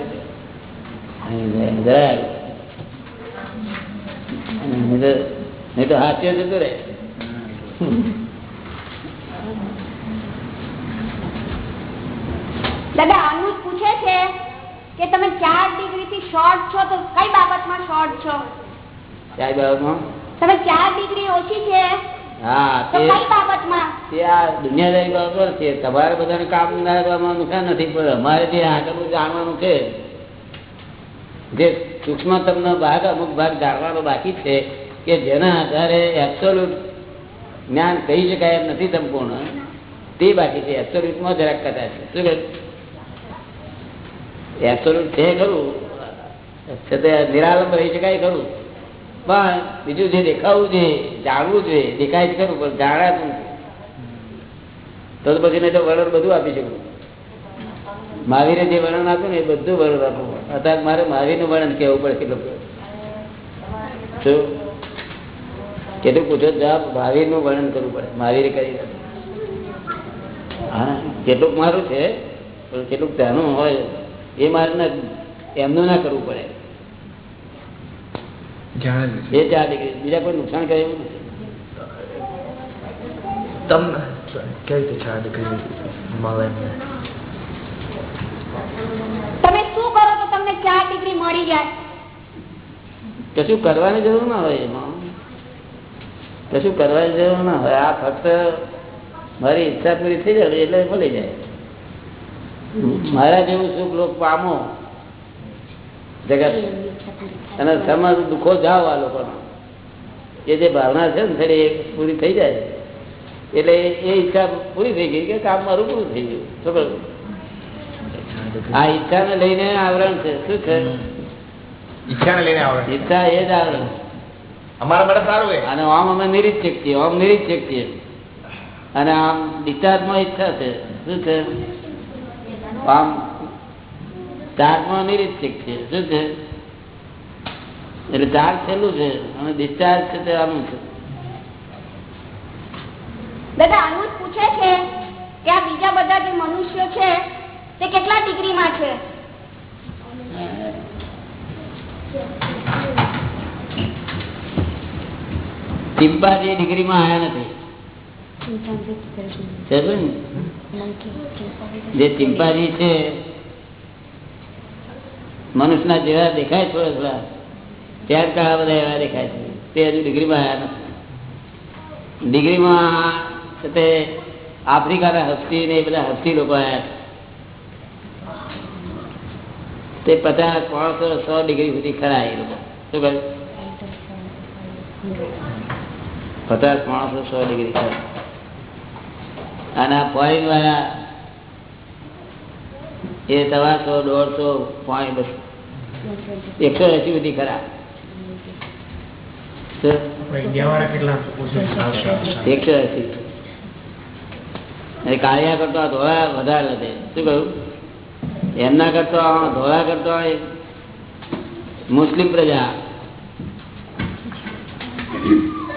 દાદા, અનુજ પૂછે છે કે તમે ચાર ડિગ્રી થી શોર્ટ છો તો કઈ બાબતમાં શોર્ટ છો? કઈ બાબતમાં? તમે ચાર ડિગ્રી ઓછી છે? હા તે કઈ બાબતમાં? તે આ દુનિયાદારી બાબત છે. તમારે બધાને કામ કરવામાં નુકસાન નથી પણ અમારે જે આગળ જાણવાનું છે જે સૂક્ષ્મતમનો ભાગ અમુક ભાગ જાણવાનો બાકી છે કે જેના આધારે એબ્સોલ્યુટ જ્ઞાન કહી શકાય એમ નથી સંપૂર્ણ તે બાકી છે. એબ્સોલ્યુટમાં જરાક કદાચ. શું એબ્સોલ્યુટ છે ખરું. છે તે નિરાલંબ રહી શકાય ખરું. પણ બીજું જે દેખાવું છે, જાણવું છે, દેખાય ખરું, પણ જાણાતું તો પછી નહીં તો વર્ણન બધું આપી શકું. મહાવીરે જે વર્ણન આપ્યું ને એ બધું વર્ણન આપવું અત્યારે મારે મહાવીરનું વર્ણન કહેવું પડે કેટલું શું કેટલું પૂછો જવાબ, મહાવીરનું વર્ણન કરવું પડે. મહાવીરે કરી હા, કેટલુંક મારું છે, પણ કેટલુંક ત્યાંનું હોય. એ મારે ના એમનું ના કરવું પડે. એ ચાર ડિગ્રી. બીજા કોઈ નુકસાન કરે એવું નથી. તમને રીતે ચાર ડિગ્રી મળે તમે શું કરો તો તમને ચાર ડિગ્રી મળી જાય? કશું કરવાની જરૂર ના હોય એમાં? કશું કરવાની જરૂર ના હોય? આ ફક્ત મારી ઈચ્છા પૂરી થઈ જાય એટલે મળી જાય. મારા જેવું સુખ લોક પામો. જગત. અને સમાજ દુઃખો જાઓ આ લોકોનો. એ જે ભાવના છે ને એ પૂરી થઈ જાય. એટલે એ ઈચ્છા પૂરી થઈ ગઈ કે કામ મારું પૂરું થઈ ગયું. કહ્યું? આ ઈચ્છાને લઈને આવરણ છે. શું છે? ઈચ્છાને લઈને આવરણ ઈચ્છા એ જ આવરણ અમારા માટે સારું અને આમ અમે નિરીક્ષક છીએ આમ નિરીક્ષક છીએ અને આમ ડિસ્ચાર્જમાં ઈચ્છા છે. શું છે? આમ ચાર્જમાં નિરીક્ષક છે. શું છે? એટલે ચાર્જ છેલ્લું છે અને ડિસ્ચાર્જ છે તે આનું છે. દાદા અનુજ પૂછે છે કે આ બીજા બધા જે મનુષ્યો છે તે કેટલા ડિગ્રીમાં છે? ચિંપાજી ડિગ્રીમાં આવ્યા નથી? જે ચિંપાજી છે મનુષ્યના જેવા દેખાય થોડા થોડા. ત્યાર કાળા બધા એવા દેખાય છે. તે હજુ ડિગ્રીમાં આવ્યા નથી. ડિગ્રીમાં તે આફ્રિકાના હસ્તી ને એ બધા હસ્તી લોકો આવ્યા તે પચાસ પાંચસો સો ડિગ્રી સુધી ખરા એ લોકો. શું કહ્યું? પચાસ પાંચસો સો ડિગ્રી ખરા. અને આ ફોરેન વાળા એ સવાસો દોઢસો પોઈન્ટ બસો. એકસો એસી સુધી ખરા. એકસો એસી. કાળિયા કરતો ધોળા વધારે વધે શું કહ્યું? એમના કરતો ધોળા કરતો મુસ્લિમ પ્રજા.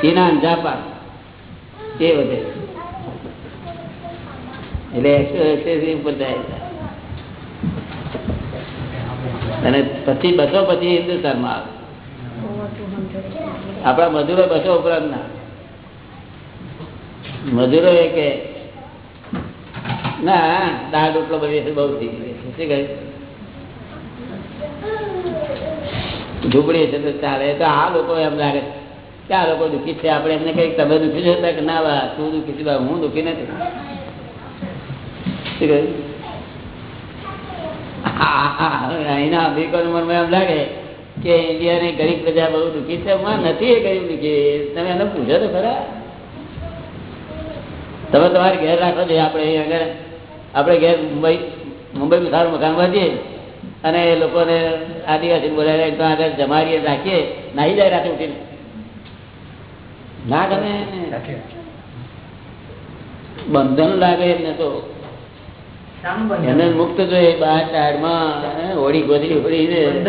ચીના જાપાન. એ વધે. એટલે એકસો એસી અને પછી બસો પછી હિન્દુસ્તાનમાં આવે. આપણા મજૂરો બસો ઉપરાંત ના મજૂરો એ કે, ના, દાળ, રોટલો બધી બહુ થઈ ગઈ શું કહ્યું ઝૂંપડી છે તો ચાલે. તો આ લોકો એમ લાગે કે આ લોકો દુઃખી છે. આપણે એમને કઈ તમે દુઃખી છો કે, ના તું દુઃખી છે હું દુઃખી નથી. શું કહ્યું અહીંના એમ લાગે કે ઇન્ડિયાની ગરીબ પ્રજા બહુ દુઃખી છે. માં નથી એ ગરીબ દુઃખી. તમે એને પૂછો તો ખરા. તમે તમારે ઘેર રાખો છો. આપણે આગળ આપણે ઘેર મુંબઈ મુંબઈમાં સારું મકાન જઈએ અને એ લોકોને આદિવાસી બોલાવી તો આગળ જમાડીએ રાખીએ. નાહી જાય રાતે ઉઠીને. ના ગમે. બંધન લાગે એમને તો. એને મુક્ત જોઈએ બહાર ટાળમાં હોળી ગોદડી હોળી છે.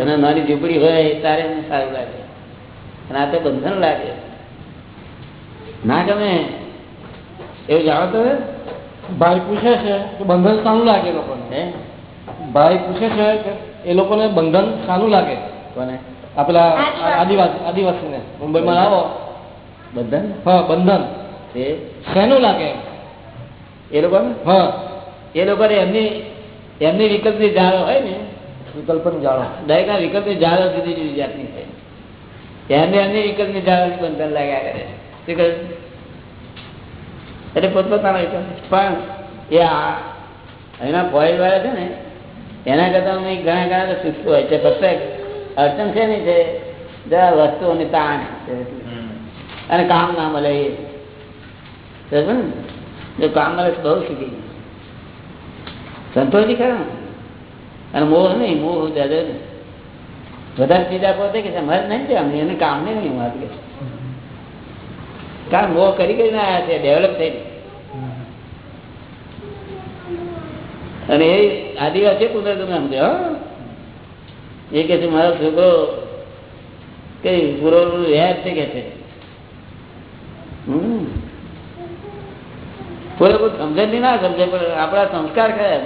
એને નાની ઝૂંપડી હોય તારે એને સારું લાગે. અને આ તો બંધન લાગે. ના ગમે. એવું જાણો તો ભાઈ પૂછે છે કે બંધન સારું લાગે એ લોકોને. ભાઈ પૂછે છે કે એ લોકોને બંધન સારું લાગે? કોને? આપેલા પેલા આદિવાસી. આદિવાસીને. મુંબઈમાં આવો. બંધન? હા બંધન. એ શેનું લાગે એ લોકો હા. એ લોકોને એમની એમની વિકલ્પની જાળ હોય ને વિકલ્પની જાળો. દરેક ના વિકલ્પની જાળો જુદી જુદી જાતની હોય. એમને એમની વિકલ્પની જાળોની બંધન લાગ્યા કરે એટલે પોતપોતાના વિકલ્પ. પણ એ આ એના ફોરેન વાળા છે ને એના કરતા અમે ઘણા ઘણા તો સુખી હોય છે. ફક્ત અડચણ છે ને છે જરા વસ્તુઓની તાણ અને કામ ના મળે એ. ને? જો કામ મળે બહુ સુખી સંતોષી ખરા? અને મોહ નહીં, મોહ દાદા વધારે ચીજા પોતે કે મર નહીં છે અમને એને કામ નહીં હું વાત કે કારણ મોહ કરી કરીને આવ્યા છે ડેવલપ થઈ અને એ આદિવાસી કુદરત તમે સમજે એ કે છે, મારો છોકરો કઈ પૂરો વ્યાજ છે કે છે? પૂરેપૂર સમજે નહીં ના સમજે પણ આપણા સંસ્કાર કયા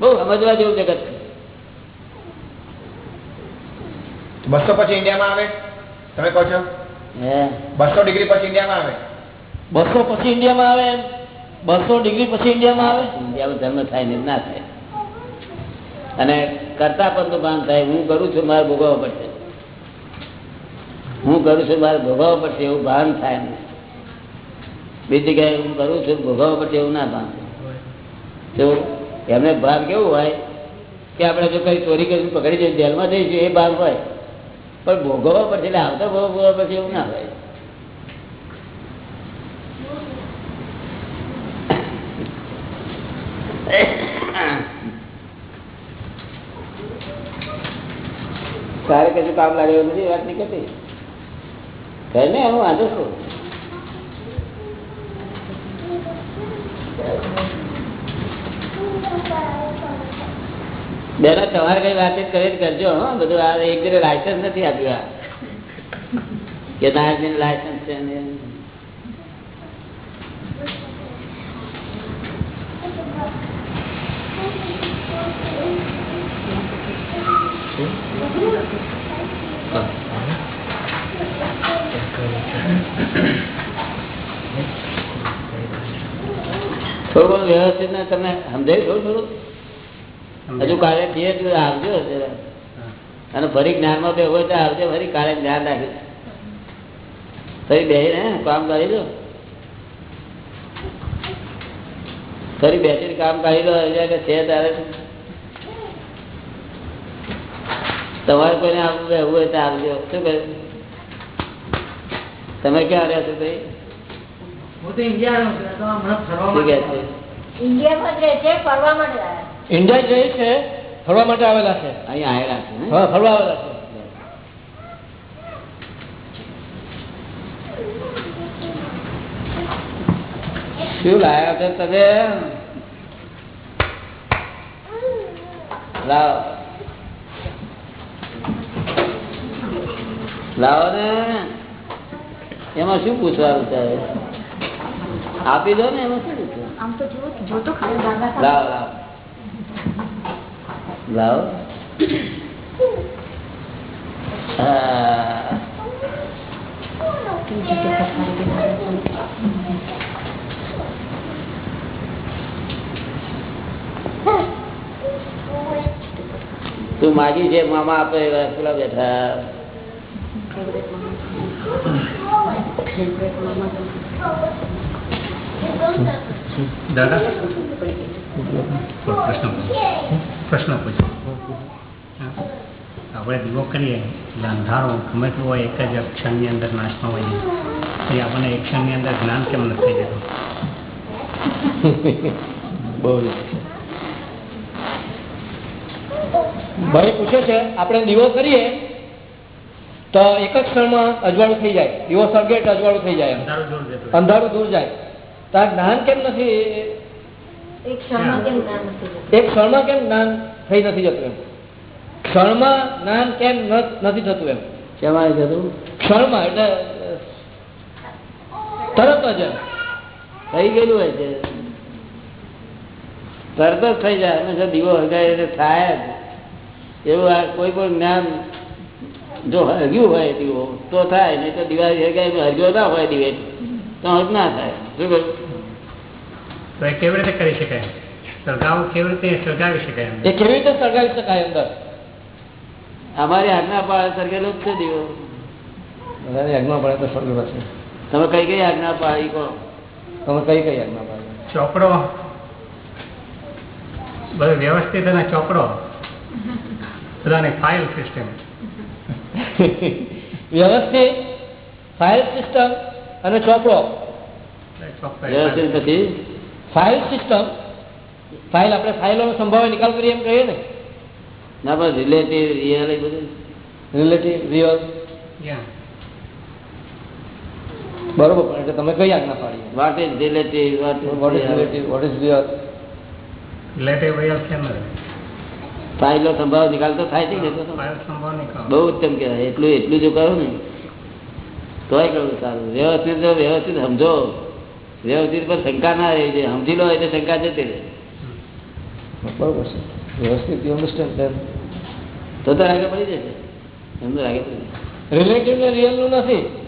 બહુ સમજવા જેવું જગત છે. બસો પછી ઇન્ડિયામાં આવે? તમે કહો છો? બસો ડિગ્રી પછી ઇન્ડિયામાં આવે? બસો પછી ઇન્ડિયામાં આવે બસો ડિગ્રી પછી ઇન્ડિયામાં આવે? ઇન્ડિયામાં ધર્મ થાય ને ના થાય. અને કરતા પણ ભાન થાય. હું કરું છું મારે ભોગવવા પડશે. હું કરું છું, મારે ભોગવવા પડશે એવું ભાન થાય એમને બીજી જગ્યાએ હું કરું છું, ભોગવવા પડશે એવું ના ભાન. તો એમને ભાન કેવું હોય કે આપણે જો કઈ ચોરી કરીને પકડી જઈએ જેલમાં જઈશું, એ ભાન હોય. પણ ભોગવવા પડશે એટલે આવતા ભોગવવા પડશે એવું ના હોય. તારે કશું કામ લાગે એવું નથી વાત નહીં કરતી? કઈ ને હું વાંધો છું બેના તમારે કઈ વાતચીત કરી કરજો, હા. બધું આ એક જરે લાયસન્સ નથી આપ્યું આ. કે નારાયણ લાયસન્સ છે થોડું ઘણું વ્યવસ્થિત ને તમે સમજાવી થોડું. થોડું હજુ કાલે છીએ આવજો. અને ફરી જ્ઞાનમાં બે હોય તો આવજો ફરી કાલે ધ્યાન રાખી ફરી બેસીને કામ કરી દો ફરી બેસીને કામ કરી એટલે છે તારે. તમારે કોઈને આવવું હોય તો આવજો. શું કહે તમે ક્યાં રહ્યા છો ભાઈ? હું તો ઇન્ડિયા જઈ છે ફરવા માટે આવેલા છે. અહીંયા આવેલા છે હા ફરવા આવેલા છે. શું લાયા છો તમે? લાવો. લાવો ને. એમાં શું પૂછવાનું છે આપી દો ને એમાં શું આમ તો જો જો તો ખાલી દાદા લાવો લાવો. લાવો. હા. તું માગી છે મામા આપે પેલા બેઠા. દાદા? આપણે દીવો કરીએ. એટલે અંધારો ગમે તે હોય, એક જ ક્ષણની અંદર નાશ હોય. એ આપણને એક ક્ષણની અંદર જ્ઞાન કેમ નથી થઈ જતું બહુ ભાઈ પૂછે છે, આપણે દીવો કરીએ. તો એક જ ક્ષણમાં અજવાળું થઈ જાય. દીવો સળગે એટલે અજવાળું થઈ જાય. અંધારો દૂર જતો અંધારું દૂર જાય. તો આ જ્ઞાન કેમ નથી? એક ક્ષણમાં કેમ જ્ઞાન નથી જતું? એક ક્ષણમાં કેમ જ્ઞાન થઈ નથી જતું એમ? ક્ષણમાં જ્ઞાન કેમ નથી થતું એમ? કેવાય જતું ક્ષણમાં એટલે તરત જ થઈ ગયેલું હોય છે. તરત જ થઈ જાય. હંમેશા દીવો હગાય એટલે થાય જ. એવું આ કોઈ પણ જ્ઞાન જો હગ્યું હોય દીવો તો થાય નહીં તો દિવાળી હગાય હગ્યો ના હોય દીવે તો હજ ના થાય. શું કહ્યું? તો એ કેવી રીતે કરી શકાય? સળગાવું કેવી રીતે સળગાવી શકાય એમ એ કેવી રીતે સળગાવી શકાય અંદર? અમારી આજ્ઞા પાડે સરગેલો જ છે દીવો. બધાની આજ્ઞા તો સળગેલો છે. તમે કઈ કઈ આજ્ઞા પાડી કહો. તમે કઈ કઈ આજ્ઞા પડે ચોપડો. બધો વ્યવસ્થિત અને ચોપડો. બધાની ફાઇલ સિસ્ટમ. [laughs] વ્યવસ્થિત ફાઇલ સિસ્ટમ અને ચોપડો. વ્યવસ્થિત પછી? ફાઇલ સિસ્ટમ ફાઇલ આપણે ફાઇલોનો સંભાવે નિકાલ કરીએ એમ કહીએ ને? ના પણ રિલેટિવ રિયલ એ બધું. રિલેટિવ રિયલ બરોબર પણ એટલે તમે કઈ આજ્ઞા પાડી? What is relative what is relative what is real relative real કેમ ફાઇલો સંભાવ નિકાલ તો થાય ને બહુ ઉત્તમ કહેવાય. એટલું એટલું જો કરો ને તોય કરવું સારું. વ્યવસ્થિત જો વ્યવસ્થિત સમજો. વ્યવસ્થિત પર શંકા ના રહી. છે સમજી લો એટલે શંકા જતી રહે. બરોબર છે. વ્યવસ્થિત યુ અન્ડરસ્ટેન્ડ ધેન તો તો આગળ પડી જશે. એમ તો આગળ પડી જશે. રિલેટિવ ને રિયલનું નથી.